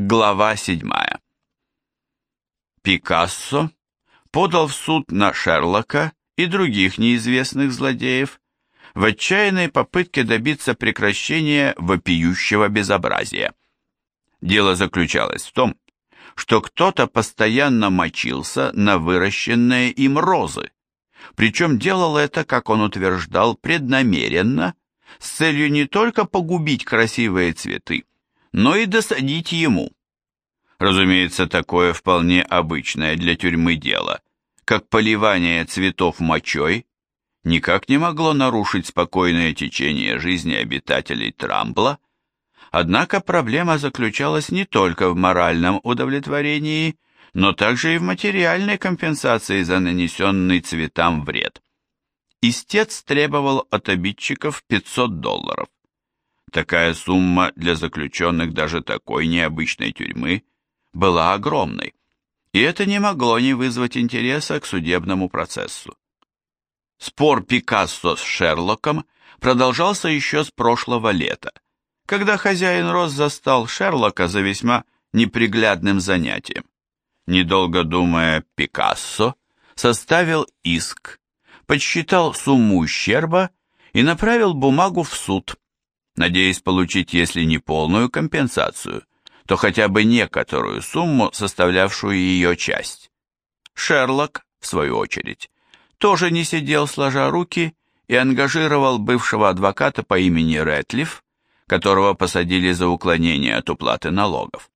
Глава 7. Пикассо подал в суд на Шерлока и других неизвестных злодеев в отчаянной попытке добиться прекращения вопиющего безобразия. Дело заключалось в том, что кто-то постоянно мочился на выращенные им розы, причем делал это, как он утверждал, преднамеренно, с целью не только погубить красивые цветы, но и досадить ему. Разумеется, такое вполне обычное для тюрьмы дело, как поливание цветов мочой, никак не могло нарушить спокойное течение жизни обитателей Трамбла, однако проблема заключалась не только в моральном удовлетворении, но также и в материальной компенсации за нанесенный цветам вред. Истец требовал от обидчиков 500 долларов. Такая сумма для заключенных даже такой необычной тюрьмы была огромной, и это не могло не вызвать интереса к судебному процессу. Спор Пикассо с Шерлоком продолжался еще с прошлого лета, когда хозяин Рос застал Шерлока за весьма неприглядным занятием. Недолго думая, Пикассо составил иск, подсчитал сумму ущерба и направил бумагу в суд – надеясь получить, если не полную компенсацию, то хотя бы некоторую сумму, составлявшую ее часть. Шерлок, в свою очередь, тоже не сидел сложа руки и ангажировал бывшего адвоката по имени Рэтлиф, которого посадили за уклонение от уплаты налогов.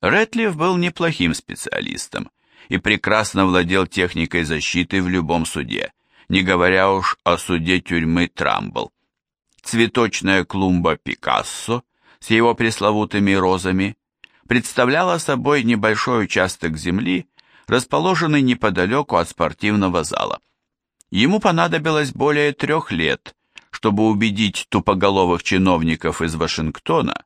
Рэтлиф был неплохим специалистом и прекрасно владел техникой защиты в любом суде, не говоря уж о суде тюрьмы Трамбл цветочная клумба Пикассо с его пресловутыми розами представляла собой небольшой участок земли, расположенный неподалеку от спортивного зала. Ему понадобилось более трех лет, чтобы убедить тупоголовых чиновников из Вашингтона,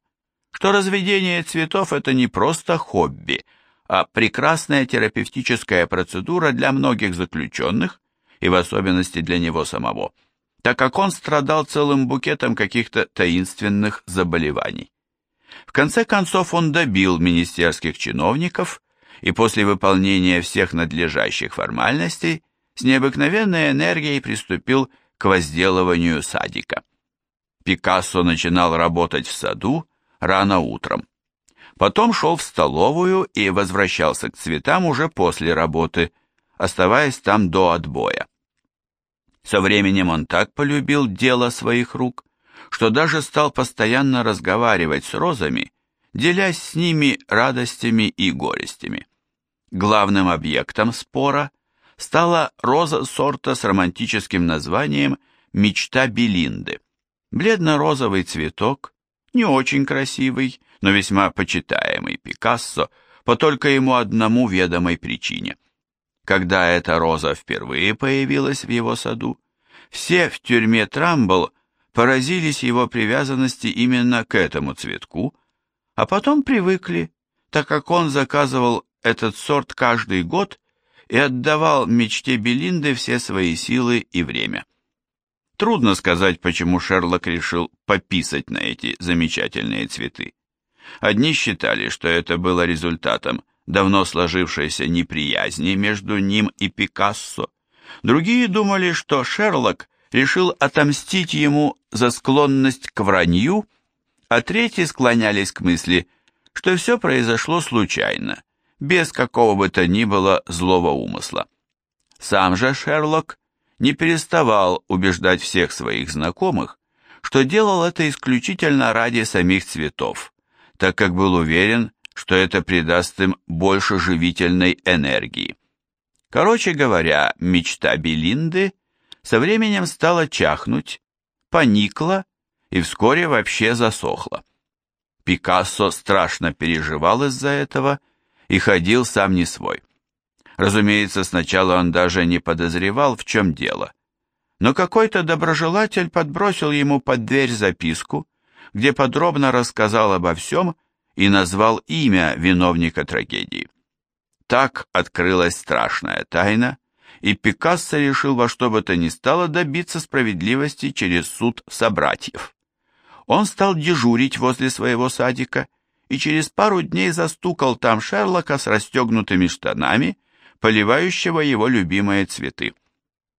что разведение цветов – это не просто хобби, а прекрасная терапевтическая процедура для многих заключенных, и в особенности для него самого – так как он страдал целым букетом каких-то таинственных заболеваний. В конце концов он добил министерских чиновников и после выполнения всех надлежащих формальностей с необыкновенной энергией приступил к возделыванию садика. Пикассо начинал работать в саду рано утром. Потом шел в столовую и возвращался к цветам уже после работы, оставаясь там до отбоя. Со временем он так полюбил дело своих рук, что даже стал постоянно разговаривать с розами, делясь с ними радостями и горестями. Главным объектом спора стала роза сорта с романтическим названием «Мечта Белинды». Бледно-розовый цветок, не очень красивый, но весьма почитаемый Пикассо по только ему одному ведомой причине – когда эта роза впервые появилась в его саду, все в тюрьме Трамбл поразились его привязанности именно к этому цветку, а потом привыкли, так как он заказывал этот сорт каждый год и отдавал мечте Белинды все свои силы и время. Трудно сказать, почему Шерлок решил пописать на эти замечательные цветы. Одни считали, что это было результатом давно сложившейся неприязни между ним и Пикассо. Другие думали, что Шерлок решил отомстить ему за склонность к вранью, а третьи склонялись к мысли, что все произошло случайно, без какого бы то ни было злого умысла. Сам же Шерлок не переставал убеждать всех своих знакомых, что делал это исключительно ради самих цветов, так как был уверен, что это придаст им больше живительной энергии. Короче говоря, мечта Белинды со временем стала чахнуть, поникла и вскоре вообще засохла. Пикассо страшно переживал из-за этого и ходил сам не свой. Разумеется, сначала он даже не подозревал, в чем дело. Но какой-то доброжелатель подбросил ему под дверь записку, где подробно рассказал обо всем и назвал имя виновника трагедии. Так открылась страшная тайна, и Пикассо решил во что бы то ни стало добиться справедливости через суд собратьев. Он стал дежурить возле своего садика и через пару дней застукал там Шерлока с расстегнутыми штанами, поливающего его любимые цветы.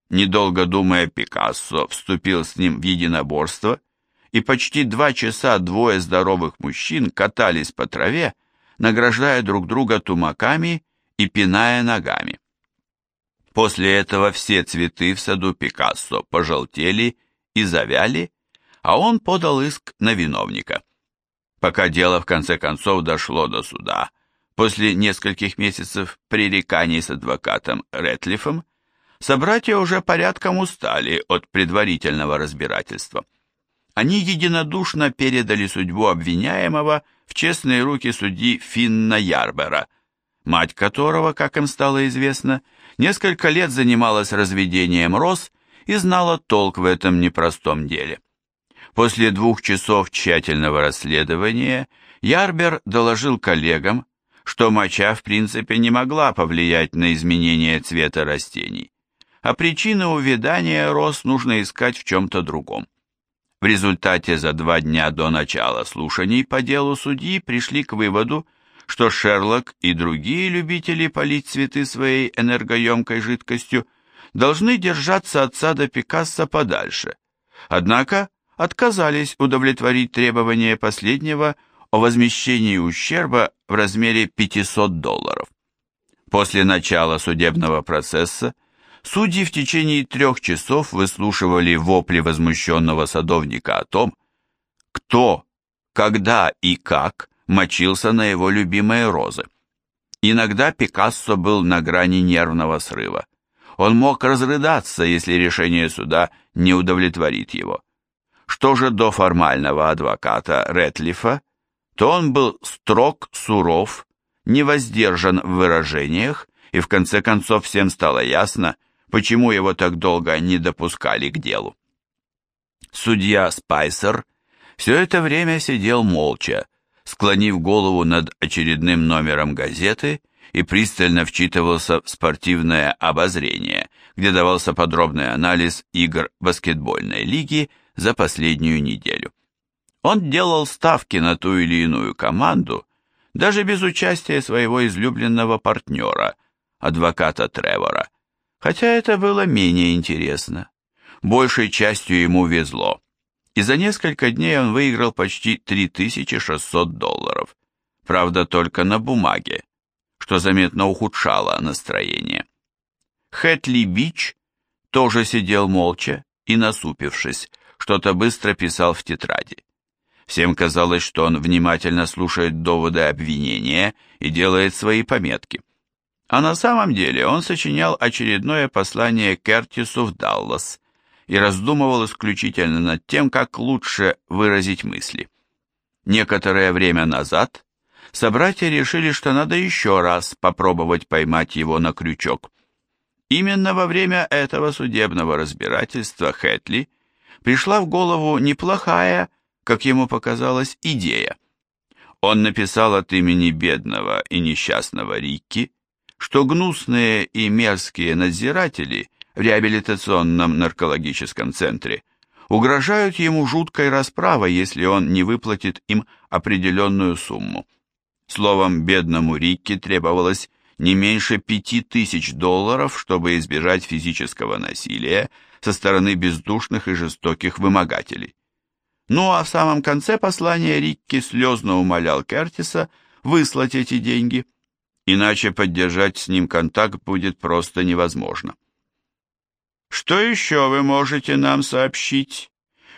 Недолго думая, Пикассо вступил с ним в единоборство, и почти два часа двое здоровых мужчин катались по траве, награждая друг друга тумаками и пиная ногами. После этого все цветы в саду Пикассо пожелтели и завяли, а он подал иск на виновника. Пока дело в конце концов дошло до суда, после нескольких месяцев пререканий с адвокатом Ретлифом, собратья уже порядком устали от предварительного разбирательства. Они единодушно передали судьбу обвиняемого в честные руки судьи Финна Ярбера, мать которого, как им стало известно, несколько лет занималась разведением роз и знала толк в этом непростом деле. После двух часов тщательного расследования Ярбер доложил коллегам, что моча в принципе не могла повлиять на изменение цвета растений, а причины увядания роз нужно искать в чем-то другом. В результате за два дня до начала слушаний по делу судьи пришли к выводу, что Шерлок и другие любители полить цветы своей энергоемкой жидкостью должны держаться от сада Пикассо подальше. Однако отказались удовлетворить требования последнего о возмещении ущерба в размере 500 долларов. После начала судебного процесса судьи в течение трех часов выслушивали вопли возмущенного садовника о том, кто, когда и как мочился на его любимые розы. Иногда Пикассо был на грани нервного срыва. Он мог разрыдаться, если решение суда не удовлетворит его. Что же до формального адвоката Ретлифа, то он был строг, суров, невоздержан в выражениях, и в конце концов всем стало ясно, почему его так долго не допускали к делу. Судья Спайсер все это время сидел молча, склонив голову над очередным номером газеты и пристально вчитывался в спортивное обозрение, где давался подробный анализ игр баскетбольной лиги за последнюю неделю. Он делал ставки на ту или иную команду, даже без участия своего излюбленного партнера, адвоката Тревора, хотя это было менее интересно. Большей частью ему везло, и за несколько дней он выиграл почти 3600 долларов, правда только на бумаге, что заметно ухудшало настроение. Хэтли Бич тоже сидел молча и насупившись, что-то быстро писал в тетради. Всем казалось, что он внимательно слушает доводы обвинения и делает свои пометки. А на самом деле он сочинял очередное послание Кертису в Даллас и раздумывал исключительно над тем, как лучше выразить мысли. Некоторое время назад собратья решили, что надо еще раз попробовать поймать его на крючок. Именно во время этого судебного разбирательства Хэтли пришла в голову неплохая, как ему показалось, идея. Он написал от имени бедного и несчастного Рикки, что гнусные и мерзкие надзиратели в реабилитационном наркологическом центре угрожают ему жуткой расправой, если он не выплатит им определенную сумму. Словом, бедному Рикки требовалось не меньше пяти тысяч долларов, чтобы избежать физического насилия со стороны бездушных и жестоких вымогателей. Ну а в самом конце послания Рикки слезно умолял Кертиса выслать эти деньги, иначе поддержать с ним контакт будет просто невозможно. «Что еще вы можете нам сообщить?»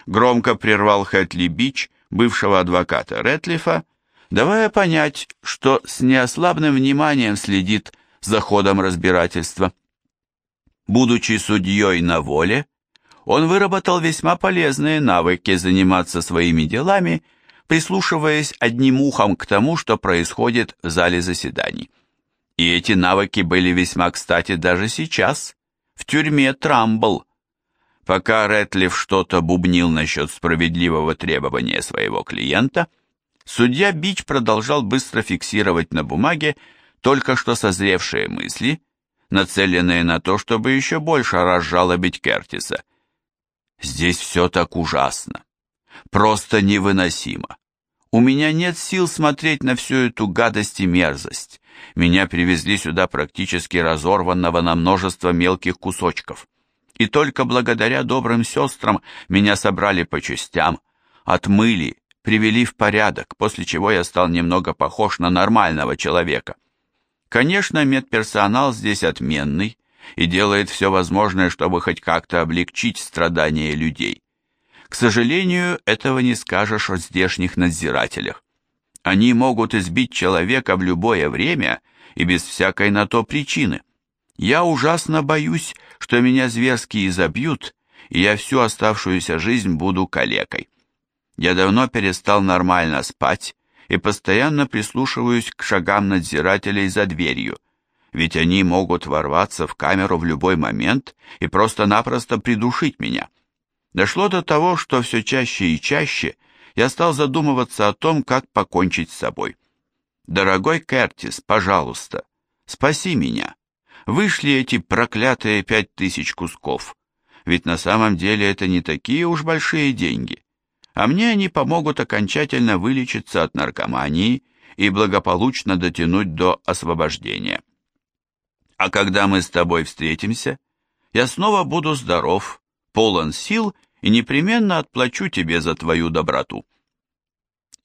Громко прервал Хэтли Бич, бывшего адвоката Ретлифа, давая понять, что с неослабным вниманием следит за ходом разбирательства. Будучи судьей на воле, он выработал весьма полезные навыки заниматься своими делами, прислушиваясь одним ухом к тому, что происходит в зале заседаний. И эти навыки были весьма кстати даже сейчас, в тюрьме Трамбл. Пока Рэтлиф что-то бубнил насчет справедливого требования своего клиента, судья Бич продолжал быстро фиксировать на бумаге только что созревшие мысли, нацеленные на то, чтобы еще больше разжалобить Кертиса. Здесь все так ужасно, просто невыносимо. У меня нет сил смотреть на всю эту гадость и мерзость. Меня привезли сюда практически разорванного на множество мелких кусочков. И только благодаря добрым сестрам меня собрали по частям, отмыли, привели в порядок, после чего я стал немного похож на нормального человека. Конечно, медперсонал здесь отменный и делает все возможное, чтобы хоть как-то облегчить страдания людей. К сожалению, этого не скажешь о здешних надзирателях. Они могут избить человека в любое время и без всякой на то причины. Я ужасно боюсь, что меня зверски изобьют, и я всю оставшуюся жизнь буду калекой. Я давно перестал нормально спать и постоянно прислушиваюсь к шагам надзирателей за дверью, ведь они могут ворваться в камеру в любой момент и просто-напросто придушить меня. Дошло до того, что все чаще и чаще я стал задумываться о том, как покончить с собой. «Дорогой Кертис, пожалуйста, спаси меня. Вышли эти проклятые пять тысяч кусков. Ведь на самом деле это не такие уж большие деньги. А мне они помогут окончательно вылечиться от наркомании и благополучно дотянуть до освобождения. А когда мы с тобой встретимся, я снова буду здоров, полон сил и непременно отплачу тебе за твою доброту.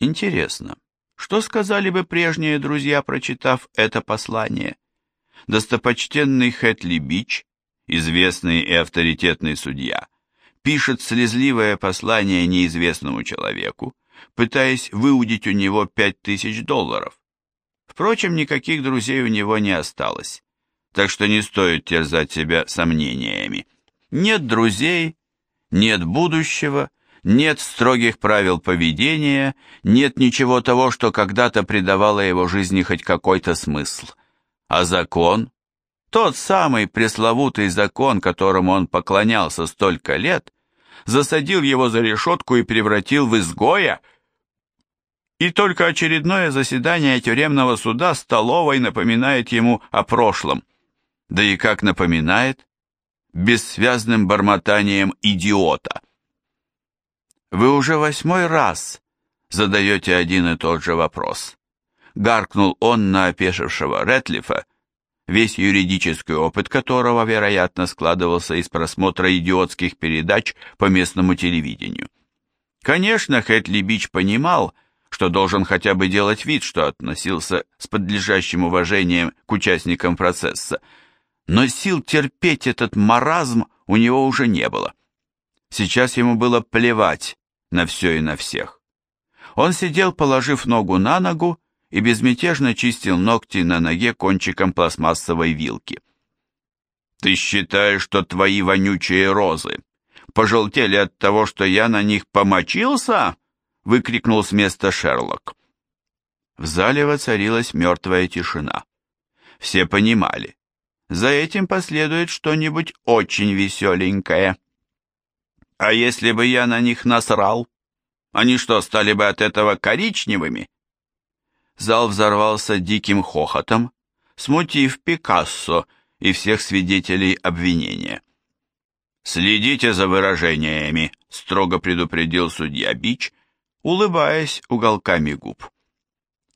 Интересно, что сказали бы прежние друзья, прочитав это послание? Достопочтенный Хэтли Бич, известный и авторитетный судья, пишет слезливое послание неизвестному человеку, пытаясь выудить у него пять тысяч долларов. Впрочем, никаких друзей у него не осталось, так что не стоит терзать себя сомнениями. Нет друзей, нет будущего, нет строгих правил поведения, нет ничего того, что когда-то придавало его жизни хоть какой-то смысл. А закон, тот самый пресловутый закон, которому он поклонялся столько лет, засадил его за решетку и превратил в изгоя, и только очередное заседание тюремного суда столовой напоминает ему о прошлом. Да и как напоминает, бессвязным бормотанием идиота. Вы уже восьмой раз задаете один и тот же вопрос. Гаркнул он на опешившего Ретлифа, весь юридический опыт которого, вероятно, складывался из просмотра идиотских передач по местному телевидению. Конечно, Хэтли Бич понимал, что должен хотя бы делать вид, что относился с подлежащим уважением к участникам процесса, но сил терпеть этот маразм у него уже не было. Сейчас ему было плевать на все и на всех. Он сидел, положив ногу на ногу, и безмятежно чистил ногти на ноге кончиком пластмассовой вилки. «Ты считаешь, что твои вонючие розы пожелтели от того, что я на них помочился?» — выкрикнул с места Шерлок. В зале воцарилась мертвая тишина. Все понимали, за этим последует что-нибудь очень веселенькое. А если бы я на них насрал? Они что, стали бы от этого коричневыми? Зал взорвался диким хохотом, смутив Пикассо и всех свидетелей обвинения. «Следите за выражениями», — строго предупредил судья Бич, улыбаясь уголками губ.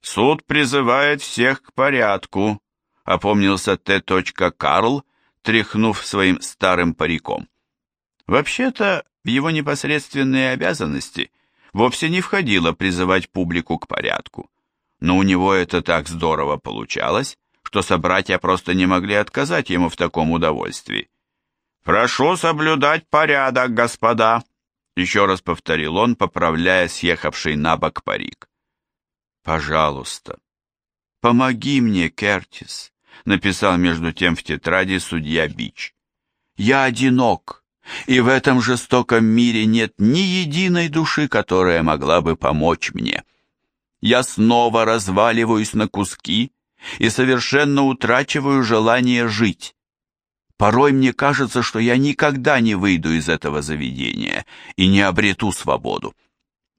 «Суд призывает всех к порядку», опомнился Т. Карл, тряхнув своим старым париком. Вообще-то, в его непосредственные обязанности вовсе не входило призывать публику к порядку, но у него это так здорово получалось, что собратья просто не могли отказать ему в таком удовольствии. «Прошу соблюдать порядок, господа!» Еще раз повторил он, поправляя съехавший на бок парик. «Пожалуйста, помоги мне, Кертис написал между тем в тетради судья Бич. «Я одинок, и в этом жестоком мире нет ни единой души, которая могла бы помочь мне. Я снова разваливаюсь на куски и совершенно утрачиваю желание жить. Порой мне кажется, что я никогда не выйду из этого заведения и не обрету свободу.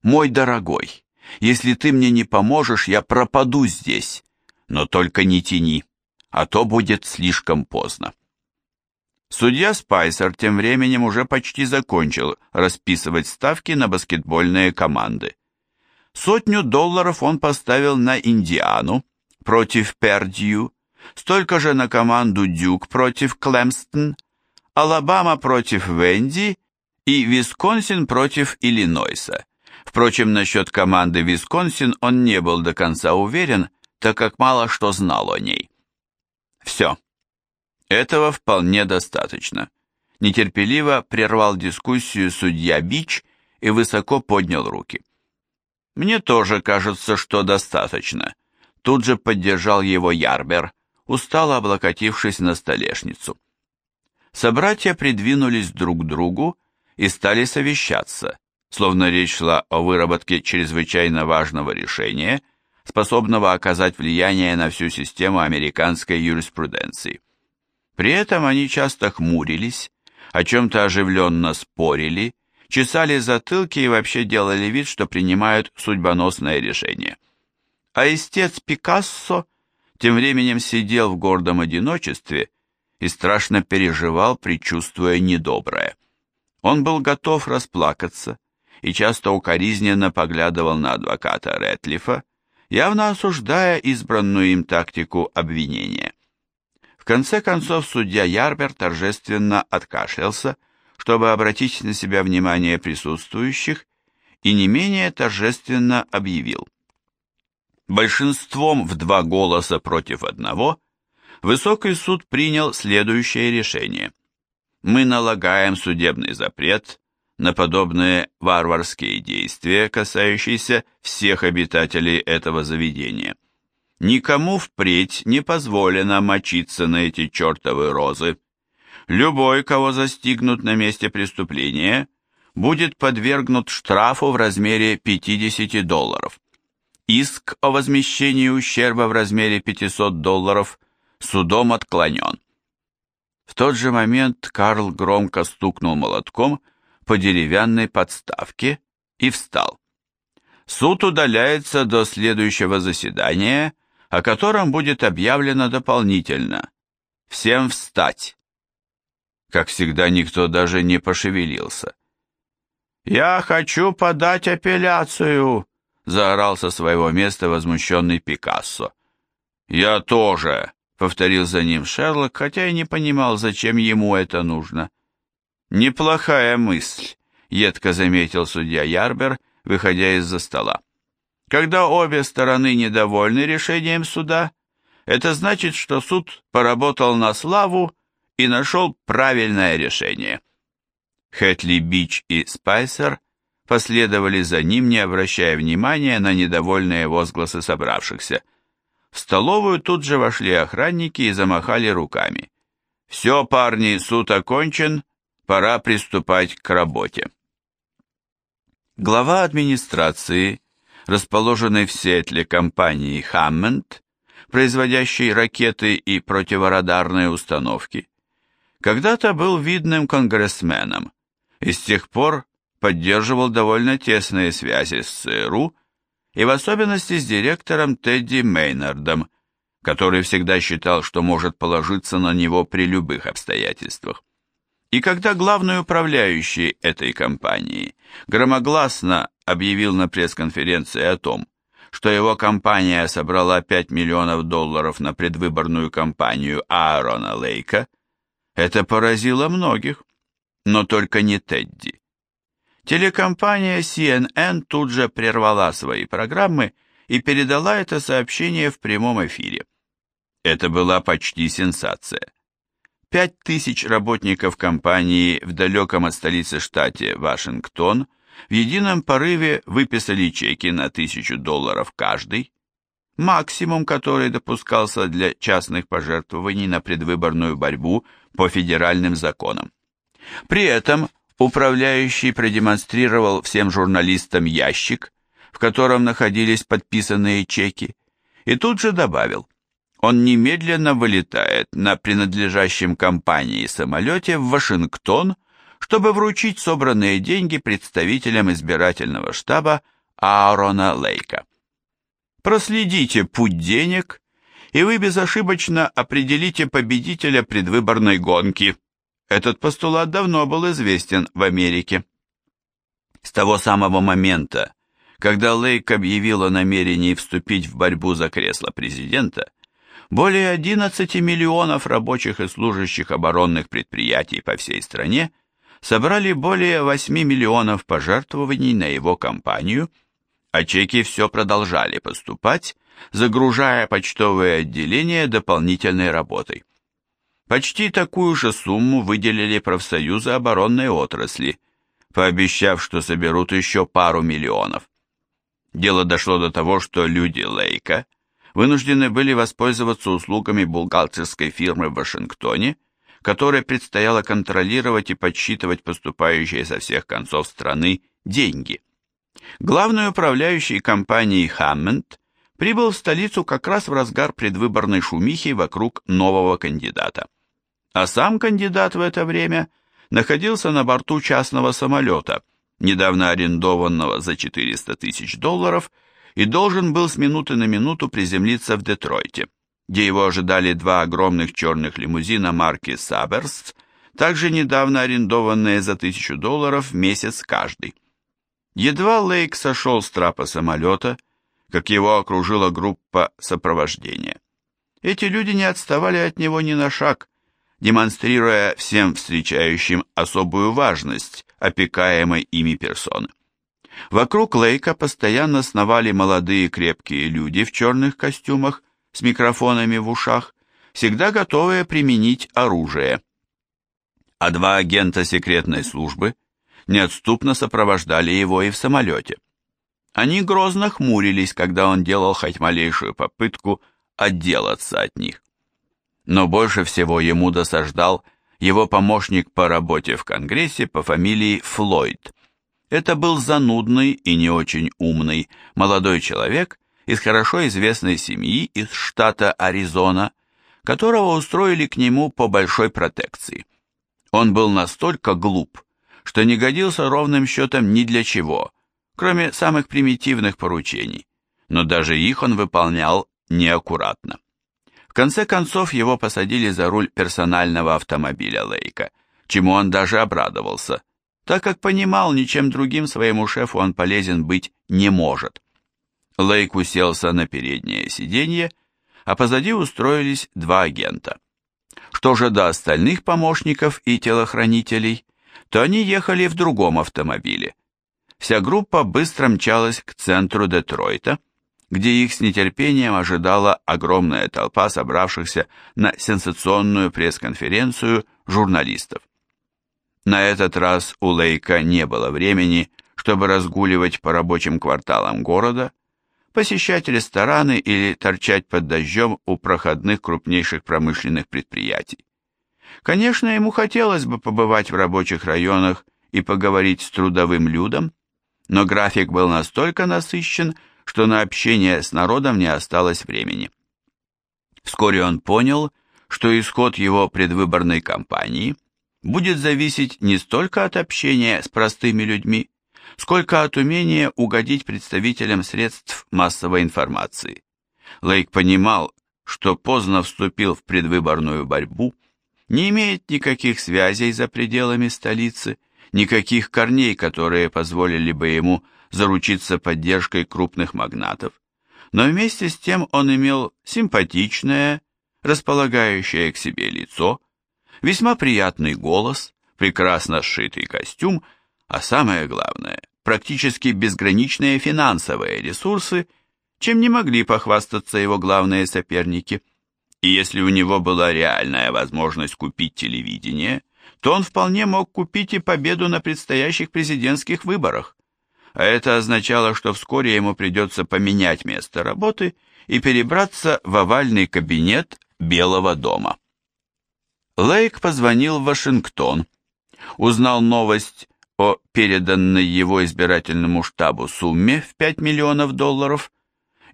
Мой дорогой, если ты мне не поможешь, я пропаду здесь, но только не тяни а то будет слишком поздно. Судья Спайсер тем временем уже почти закончил расписывать ставки на баскетбольные команды. Сотню долларов он поставил на Индиану против Пердью, столько же на команду Дюк против Клемстон, Алабама против Венди и Висконсин против Иллинойса. Впрочем, насчет команды Висконсин он не был до конца уверен, так как мало что знал о ней. Все. Этого вполне достаточно. Нетерпеливо прервал дискуссию судья Бич и высоко поднял руки. Мне тоже кажется, что достаточно. Тут же поддержал его Ярбер, устало облокотившись на столешницу. Собратья придвинулись друг к другу и стали совещаться, словно речь шла о выработке чрезвычайно важного решения, способного оказать влияние на всю систему американской юриспруденции. При этом они часто хмурились, о чем-то оживленно спорили, чесали затылки и вообще делали вид, что принимают судьбоносное решение. А истец Пикассо тем временем сидел в гордом одиночестве и страшно переживал, предчувствуя недоброе. Он был готов расплакаться и часто укоризненно поглядывал на адвоката Рэтлифа, явно осуждая избранную им тактику обвинения. В конце концов судья Ярбер торжественно откашлялся, чтобы обратить на себя внимание присутствующих, и не менее торжественно объявил. Большинством в два голоса против одного Высокий суд принял следующее решение. Мы налагаем судебный запрет на подобные варварские действия, касающиеся всех обитателей этого заведения. Никому впредь не позволено мочиться на эти чертовы розы. Любой, кого застигнут на месте преступления, будет подвергнут штрафу в размере 50 долларов. Иск о возмещении ущерба в размере 500 долларов судом отклонен. В тот же момент Карл громко стукнул молотком по деревянной подставке и встал. Суд удаляется до следующего заседания, о котором будет объявлено дополнительно. Всем встать. Как всегда, никто даже не пошевелился. «Я хочу подать апелляцию!» — заорал со своего места возмущенный Пикассо. «Я тоже!» — повторил за ним Шерлок, хотя и не понимал, зачем ему это нужно. «Неплохая мысль», — едко заметил судья Ярбер, выходя из-за стола. «Когда обе стороны недовольны решением суда, это значит, что суд поработал на славу и нашел правильное решение». Хэтли Бич и Спайсер последовали за ним, не обращая внимания на недовольные возгласы собравшихся. В столовую тут же вошли охранники и замахали руками. «Все, парни, суд окончен, пора приступать к работе. Глава администрации, расположенной в Сиэтле компании Хаммонд, производящей ракеты и противорадарные установки, когда-то был видным конгрессменом и с тех пор поддерживал довольно тесные связи с ЦРУ и в особенности с директором Тедди Мейнардом, который всегда считал, что может положиться на него при любых обстоятельствах. И когда главный управляющий этой компании громогласно объявил на пресс-конференции о том, что его компания собрала 5 миллионов долларов на предвыборную кампанию Аарона Лейка, это поразило многих, но только не Тедди. Телекомпания CNN тут же прервала свои программы и передала это сообщение в прямом эфире. Это была почти сенсация. Пять тысяч работников компании в далеком от столицы штате Вашингтон в едином порыве выписали чеки на тысячу долларов каждый, максимум который допускался для частных пожертвований на предвыборную борьбу по федеральным законам. При этом управляющий продемонстрировал всем журналистам ящик, в котором находились подписанные чеки, и тут же добавил, он немедленно вылетает на принадлежащем компании самолете в Вашингтон, чтобы вручить собранные деньги представителям избирательного штаба Аарона Лейка. Проследите путь денег, и вы безошибочно определите победителя предвыборной гонки. Этот постулат давно был известен в Америке. С того самого момента, Когда Лейк объявил о намерении вступить в борьбу за кресло президента, более 11 миллионов рабочих и служащих оборонных предприятий по всей стране собрали более 8 миллионов пожертвований на его кампанию, а чеки все продолжали поступать, загружая почтовые отделения дополнительной работой. Почти такую же сумму выделили профсоюзы оборонной отрасли, пообещав, что соберут еще пару миллионов. Дело дошло до того, что люди Лейка вынуждены были воспользоваться услугами бухгалтерской фирмы в Вашингтоне, которой предстояло контролировать и подсчитывать поступающие со всех концов страны деньги. Главный управляющий компанией Хаммонд прибыл в столицу как раз в разгар предвыборной шумихи вокруг нового кандидата. А сам кандидат в это время находился на борту частного самолета, недавно арендованного за 400 тысяч долларов, и должен был с минуты на минуту приземлиться в Детройте, где его ожидали два огромных черных лимузина марки Саберс, также недавно арендованные за тысячу долларов в месяц каждый. Едва Лейк сошел с трапа самолета, как его окружила группа сопровождения. Эти люди не отставали от него ни на шаг, демонстрируя всем встречающим особую важность опекаемой ими персоны. Вокруг Лейка постоянно сновали молодые крепкие люди в черных костюмах с микрофонами в ушах, всегда готовые применить оружие. А два агента секретной службы неотступно сопровождали его и в самолете. Они грозно хмурились, когда он делал хоть малейшую попытку отделаться от них но больше всего ему досаждал его помощник по работе в Конгрессе по фамилии Флойд. Это был занудный и не очень умный молодой человек из хорошо известной семьи из штата Аризона, которого устроили к нему по большой протекции. Он был настолько глуп, что не годился ровным счетом ни для чего, кроме самых примитивных поручений, но даже их он выполнял неаккуратно. В конце концов его посадили за руль персонального автомобиля Лейка, чему он даже обрадовался, так как понимал, ничем другим своему шефу он полезен быть не может. Лейк уселся на переднее сиденье, а позади устроились два агента. Что же до остальных помощников и телохранителей, то они ехали в другом автомобиле. Вся группа быстро мчалась к центру Детройта, где их с нетерпением ожидала огромная толпа собравшихся на сенсационную пресс-конференцию журналистов. На этот раз у Лейка не было времени, чтобы разгуливать по рабочим кварталам города, посещать рестораны или торчать под дождем у проходных крупнейших промышленных предприятий. Конечно, ему хотелось бы побывать в рабочих районах и поговорить с трудовым людом, но график был настолько насыщен, что на общение с народом не осталось времени. Вскоре он понял, что исход его предвыборной кампании будет зависеть не столько от общения с простыми людьми, сколько от умения угодить представителям средств массовой информации. Лейк понимал, что поздно вступил в предвыборную борьбу, не имеет никаких связей за пределами столицы, никаких корней, которые позволили бы ему заручиться поддержкой крупных магнатов, но вместе с тем он имел симпатичное, располагающее к себе лицо, весьма приятный голос, прекрасно сшитый костюм, а самое главное, практически безграничные финансовые ресурсы, чем не могли похвастаться его главные соперники. И если у него была реальная возможность купить телевидение, то он вполне мог купить и победу на предстоящих президентских выборах а это означало, что вскоре ему придется поменять место работы и перебраться в овальный кабинет Белого дома. Лейк позвонил в Вашингтон, узнал новость о переданной его избирательному штабу сумме в 5 миллионов долларов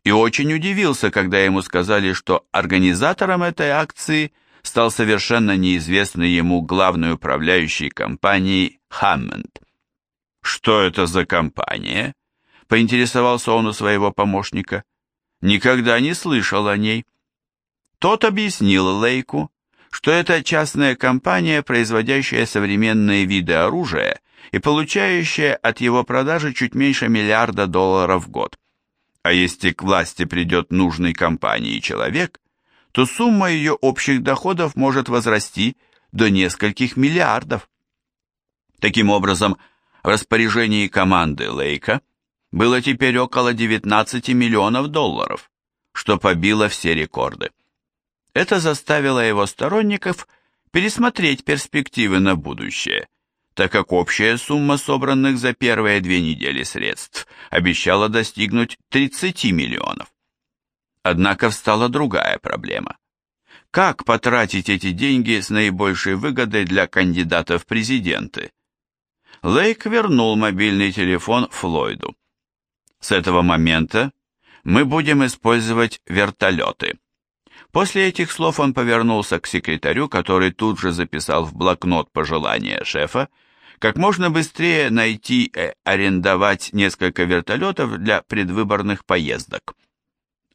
и очень удивился, когда ему сказали, что организатором этой акции стал совершенно неизвестный ему главный управляющий компанией Хаммонд. «Что это за компания?» — поинтересовался он у своего помощника. «Никогда не слышал о ней». Тот объяснил Лейку, что это частная компания, производящая современные виды оружия и получающая от его продажи чуть меньше миллиарда долларов в год. А если к власти придет нужный компании человек, то сумма ее общих доходов может возрасти до нескольких миллиардов. Таким образом, в распоряжении команды Лейка было теперь около 19 миллионов долларов, что побило все рекорды. Это заставило его сторонников пересмотреть перспективы на будущее, так как общая сумма собранных за первые две недели средств обещала достигнуть 30 миллионов. Однако встала другая проблема. Как потратить эти деньги с наибольшей выгодой для кандидата в президенты? Лейк вернул мобильный телефон Флойду. С этого момента мы будем использовать вертолеты. После этих слов он повернулся к секретарю, который тут же записал в блокнот пожелания шефа, как можно быстрее найти и арендовать несколько вертолетов для предвыборных поездок.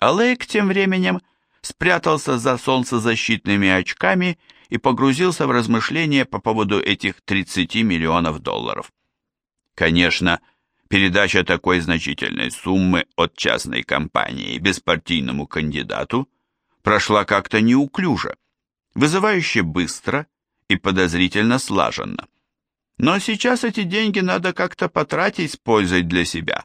А Лейк тем временем спрятался за солнцезащитными очками и погрузился в размышления по поводу этих 30 миллионов долларов. Конечно, передача такой значительной суммы от частной компании беспартийному кандидату прошла как-то неуклюже, вызывающе быстро и подозрительно слаженно. Но сейчас эти деньги надо как-то потратить с пользой для себя.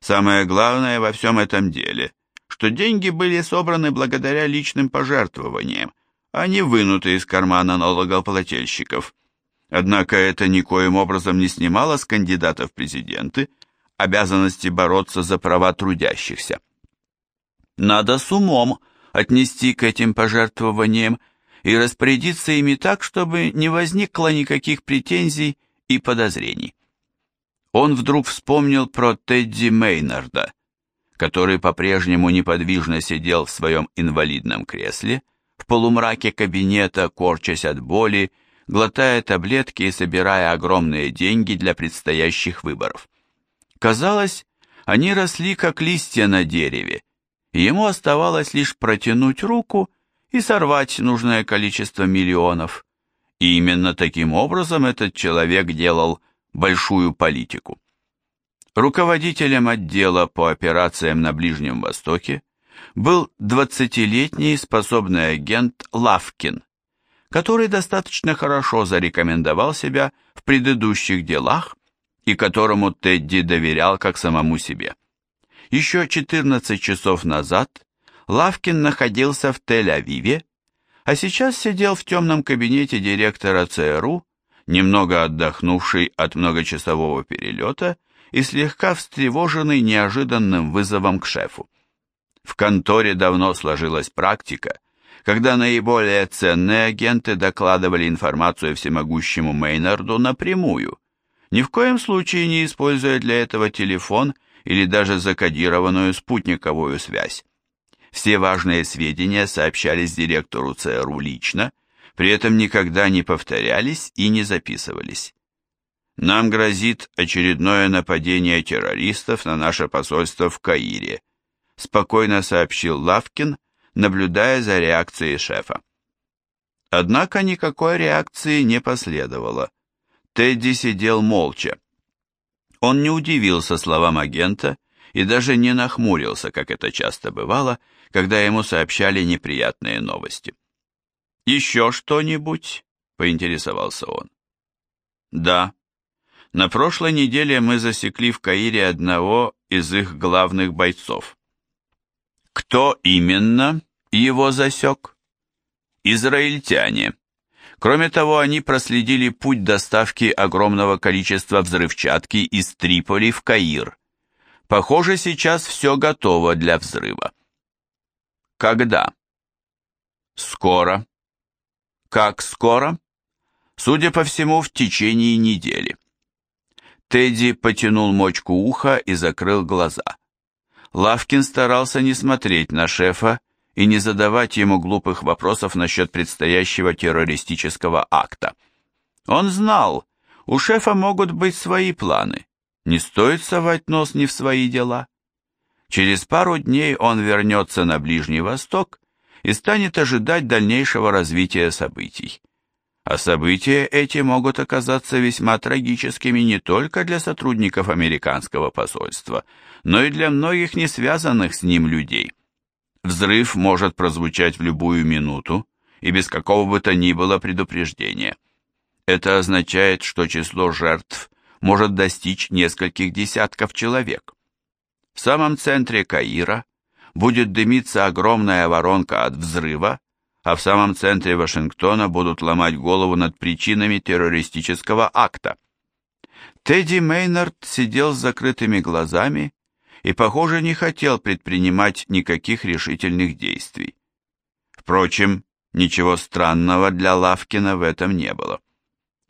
Самое главное во всем этом деле, что деньги были собраны благодаря личным пожертвованиям, а не вынуты из кармана налогоплательщиков. Однако это никоим образом не снимало с кандидатов в президенты обязанности бороться за права трудящихся. Надо с умом отнести к этим пожертвованиям и распорядиться ими так, чтобы не возникло никаких претензий и подозрений. Он вдруг вспомнил про Тедди Мейнарда, который по-прежнему неподвижно сидел в своем инвалидном кресле, в полумраке кабинета, корчась от боли, глотая таблетки и собирая огромные деньги для предстоящих выборов. Казалось, они росли как листья на дереве, ему оставалось лишь протянуть руку и сорвать нужное количество миллионов. И именно таким образом этот человек делал большую политику. Руководителем отдела по операциям на Ближнем Востоке был 20-летний способный агент Лавкин, который достаточно хорошо зарекомендовал себя в предыдущих делах и которому Тедди доверял как самому себе. Еще 14 часов назад Лавкин находился в Тель-Авиве, а сейчас сидел в темном кабинете директора ЦРУ, немного отдохнувший от многочасового перелета и слегка встревоженный неожиданным вызовом к шефу. В конторе давно сложилась практика, когда наиболее ценные агенты докладывали информацию всемогущему Мейнарду напрямую, ни в коем случае не используя для этого телефон или даже закодированную спутниковую связь. Все важные сведения сообщались директору ЦРУ лично, при этом никогда не повторялись и не записывались. Нам грозит очередное нападение террористов на наше посольство в Каире, спокойно сообщил Лавкин, наблюдая за реакцией шефа. Однако никакой реакции не последовало. Тедди сидел молча. Он не удивился словам агента и даже не нахмурился, как это часто бывало, когда ему сообщали неприятные новости. «Еще что-нибудь?» — поинтересовался он. «Да», на прошлой неделе мы засекли в Каире одного из их главных бойцов. Кто именно его засек? Израильтяне. Кроме того, они проследили путь доставки огромного количества взрывчатки из Триполи в Каир. Похоже, сейчас все готово для взрыва. Когда? Скоро. Как скоро? Судя по всему, в течение недели. Тедди потянул мочку уха и закрыл глаза. Лавкин старался не смотреть на шефа и не задавать ему глупых вопросов насчет предстоящего террористического акта. Он знал, у шефа могут быть свои планы, не стоит совать нос не в свои дела. Через пару дней он вернется на Ближний Восток и станет ожидать дальнейшего развития событий. А события эти могут оказаться весьма трагическими не только для сотрудников американского посольства, но и для многих не связанных с ним людей. Взрыв может прозвучать в любую минуту и без какого бы то ни было предупреждения. Это означает, что число жертв может достичь нескольких десятков человек. В самом центре Каира будет дымиться огромная воронка от взрыва, а в самом центре Вашингтона будут ломать голову над причинами террористического акта. Тедди Мейнард сидел с закрытыми глазами и, похоже, не хотел предпринимать никаких решительных действий. Впрочем, ничего странного для Лавкина в этом не было.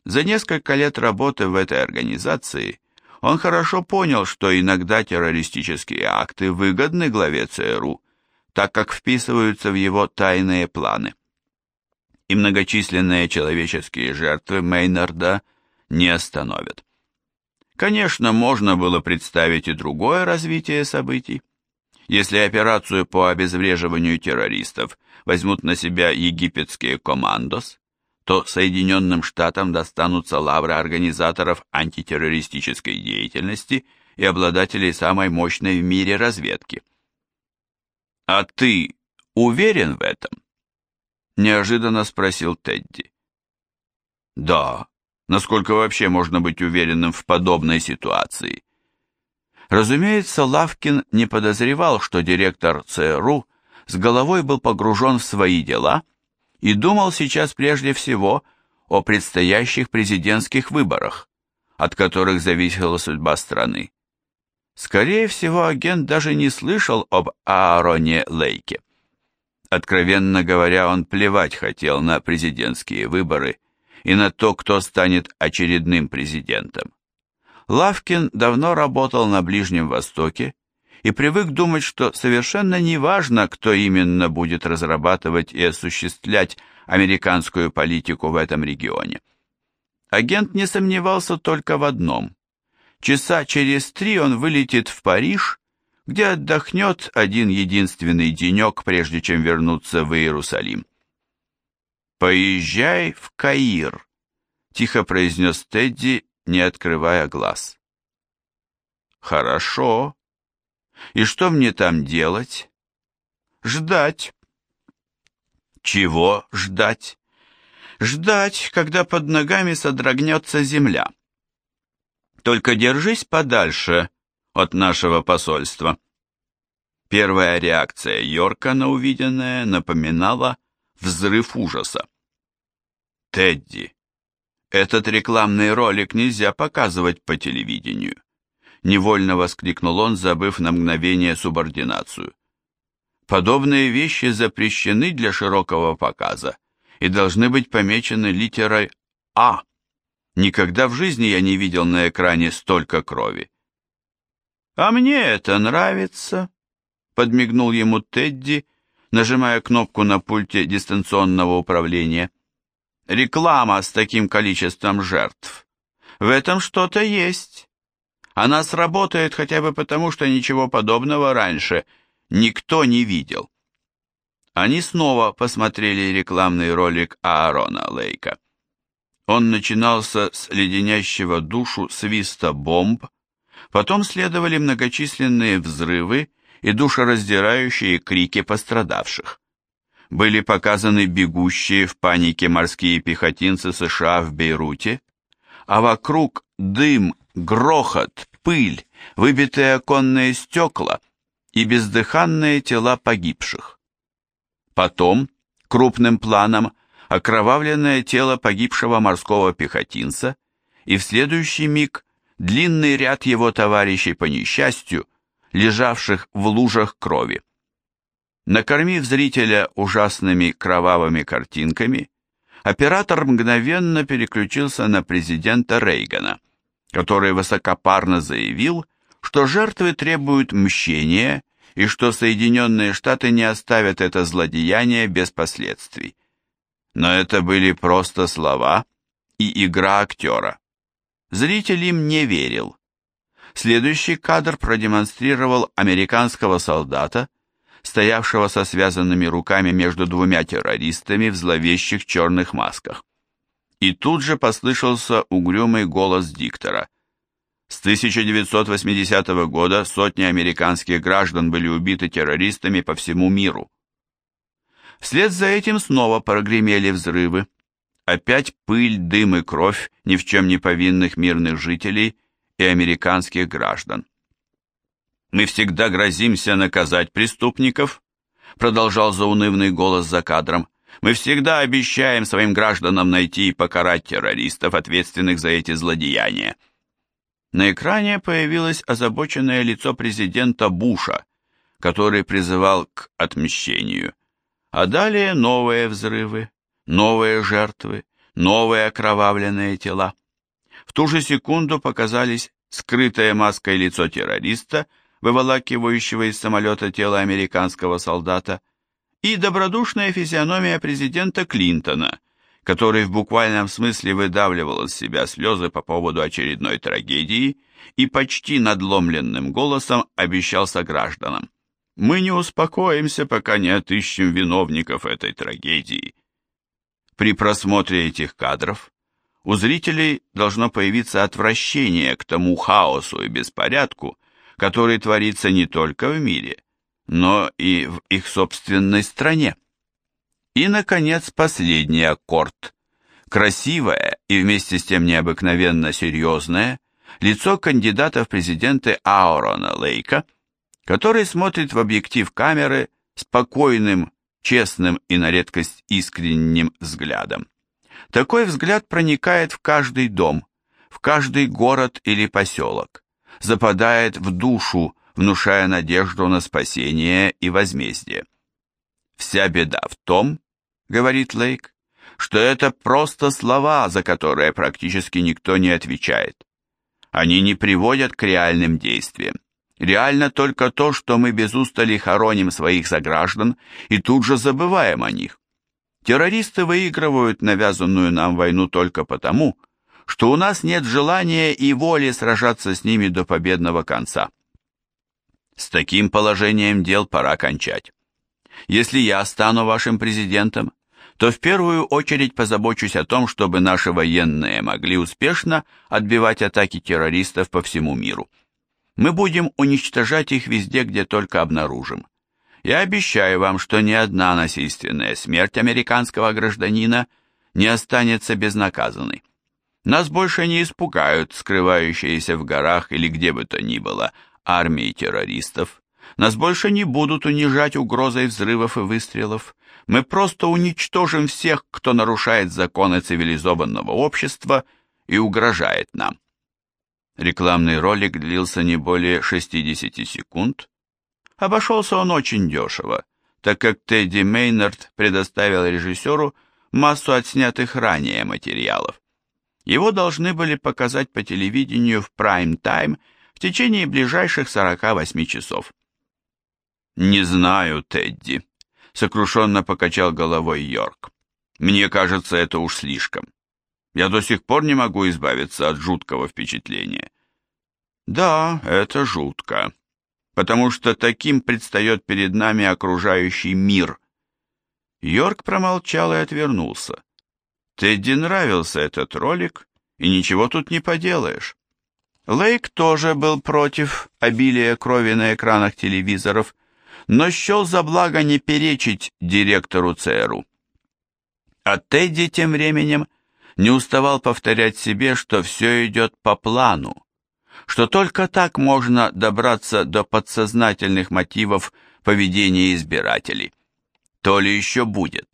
За несколько лет работы в этой организации он хорошо понял, что иногда террористические акты выгодны главе ЦРУ, так как вписываются в его тайные планы. И многочисленные человеческие жертвы Мейнарда не остановят. Конечно, можно было представить и другое развитие событий. Если операцию по обезвреживанию террористов возьмут на себя египетские командос, то Соединенным Штатам достанутся лавры организаторов антитеррористической деятельности и обладателей самой мощной в мире разведки – «А ты уверен в этом?» Неожиданно спросил Тедди. «Да, насколько вообще можно быть уверенным в подобной ситуации?» Разумеется, Лавкин не подозревал, что директор ЦРУ с головой был погружен в свои дела и думал сейчас прежде всего о предстоящих президентских выборах, от которых зависела судьба страны. Скорее всего, агент даже не слышал об Аароне Лейке. Откровенно говоря, он плевать хотел на президентские выборы и на то, кто станет очередным президентом. Лавкин давно работал на Ближнем Востоке и привык думать, что совершенно не важно, кто именно будет разрабатывать и осуществлять американскую политику в этом регионе. Агент не сомневался только в одном. Часа через три он вылетит в Париж, где отдохнет один единственный денек, прежде чем вернуться в Иерусалим. «Поезжай в Каир», — тихо произнес Тедди, не открывая глаз. «Хорошо. И что мне там делать?» «Ждать». «Чего ждать?» «Ждать, когда под ногами содрогнется земля». Только держись подальше от нашего посольства. Первая реакция Йорка на увиденное напоминала взрыв ужаса. Тедди, этот рекламный ролик нельзя показывать по телевидению. Невольно воскликнул он, забыв на мгновение субординацию. Подобные вещи запрещены для широкого показа и должны быть помечены литерой «А». Никогда в жизни я не видел на экране столько крови. «А мне это нравится», — подмигнул ему Тедди, нажимая кнопку на пульте дистанционного управления. «Реклама с таким количеством жертв. В этом что-то есть. Она сработает хотя бы потому, что ничего подобного раньше никто не видел». Они снова посмотрели рекламный ролик Аарона Лейка. Он начинался с леденящего душу свиста бомб, потом следовали многочисленные взрывы и душераздирающие крики пострадавших. Были показаны бегущие в панике морские пехотинцы США в Бейруте, а вокруг дым, грохот, пыль, выбитые оконные стекла и бездыханные тела погибших. Потом, крупным планом, окровавленное тело погибшего морского пехотинца, и в следующий миг длинный ряд его товарищей по несчастью, лежавших в лужах крови. Накормив зрителя ужасными кровавыми картинками, оператор мгновенно переключился на президента Рейгана, который высокопарно заявил, что жертвы требуют мщения и что Соединенные Штаты не оставят это злодеяние без последствий. Но это были просто слова и игра актера. Зритель им не верил. Следующий кадр продемонстрировал американского солдата, стоявшего со связанными руками между двумя террористами в зловещих черных масках. И тут же послышался угрюмый голос диктора. С 1980 года сотни американских граждан были убиты террористами по всему миру. Вслед за этим снова прогремели взрывы. Опять пыль, дым и кровь ни в чем не повинных мирных жителей и американских граждан. «Мы всегда грозимся наказать преступников», продолжал заунывный голос за кадром. «Мы всегда обещаем своим гражданам найти и покарать террористов, ответственных за эти злодеяния». На экране появилось озабоченное лицо президента Буша, который призывал к отмщению. А далее новые взрывы, новые жертвы, новые окровавленные тела. В ту же секунду показались скрытое маской лицо террориста, выволакивающего из самолета тело американского солдата, и добродушная физиономия президента Клинтона, который в буквальном смысле выдавливал из себя слезы по поводу очередной трагедии и почти надломленным голосом обещал согражданам. «Мы не успокоимся, пока не отыщем виновников этой трагедии». При просмотре этих кадров у зрителей должно появиться отвращение к тому хаосу и беспорядку, который творится не только в мире, но и в их собственной стране. И, наконец, последний аккорд. Красивое и вместе с тем необыкновенно серьезное лицо кандидата в президенты Аурона Лейка, который смотрит в объектив камеры спокойным, честным и на редкость искренним взглядом. Такой взгляд проникает в каждый дом, в каждый город или поселок, западает в душу, внушая надежду на спасение и возмездие. «Вся беда в том, — говорит Лейк, — что это просто слова, за которые практически никто не отвечает. Они не приводят к реальным действиям. Реально только то, что мы без устали хороним своих сограждан и тут же забываем о них. Террористы выигрывают навязанную нам войну только потому, что у нас нет желания и воли сражаться с ними до победного конца. С таким положением дел пора кончать. Если я стану вашим президентом, то в первую очередь позабочусь о том, чтобы наши военные могли успешно отбивать атаки террористов по всему миру. Мы будем уничтожать их везде, где только обнаружим. Я обещаю вам, что ни одна насильственная смерть американского гражданина не останется безнаказанной. Нас больше не испугают скрывающиеся в горах или где бы то ни было армии террористов. Нас больше не будут унижать угрозой взрывов и выстрелов. Мы просто уничтожим всех, кто нарушает законы цивилизованного общества и угрожает нам. Рекламный ролик длился не более 60 секунд. Обошелся он очень дешево, так как Тедди Мейнард предоставил режиссеру массу отснятых ранее материалов. Его должны были показать по телевидению в прайм-тайм в течение ближайших 48 часов. «Не знаю, Тедди», — сокрушенно покачал головой Йорк. «Мне кажется, это уж слишком. Я до сих пор не могу избавиться от жуткого впечатления». «Да, это жутко, потому что таким предстает перед нами окружающий мир». Йорк промолчал и отвернулся. Тедди нравился этот ролик, и ничего тут не поделаешь. Лейк тоже был против обилия крови на экранах телевизоров, но счел за благо не перечить директору ЦРУ. А Тедди тем временем не уставал повторять себе, что все идет по плану, что только так можно добраться до подсознательных мотивов поведения избирателей. То ли еще будет.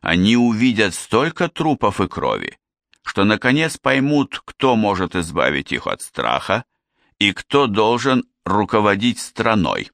Они увидят столько трупов и крови, что наконец поймут, кто может избавить их от страха и кто должен руководить страной.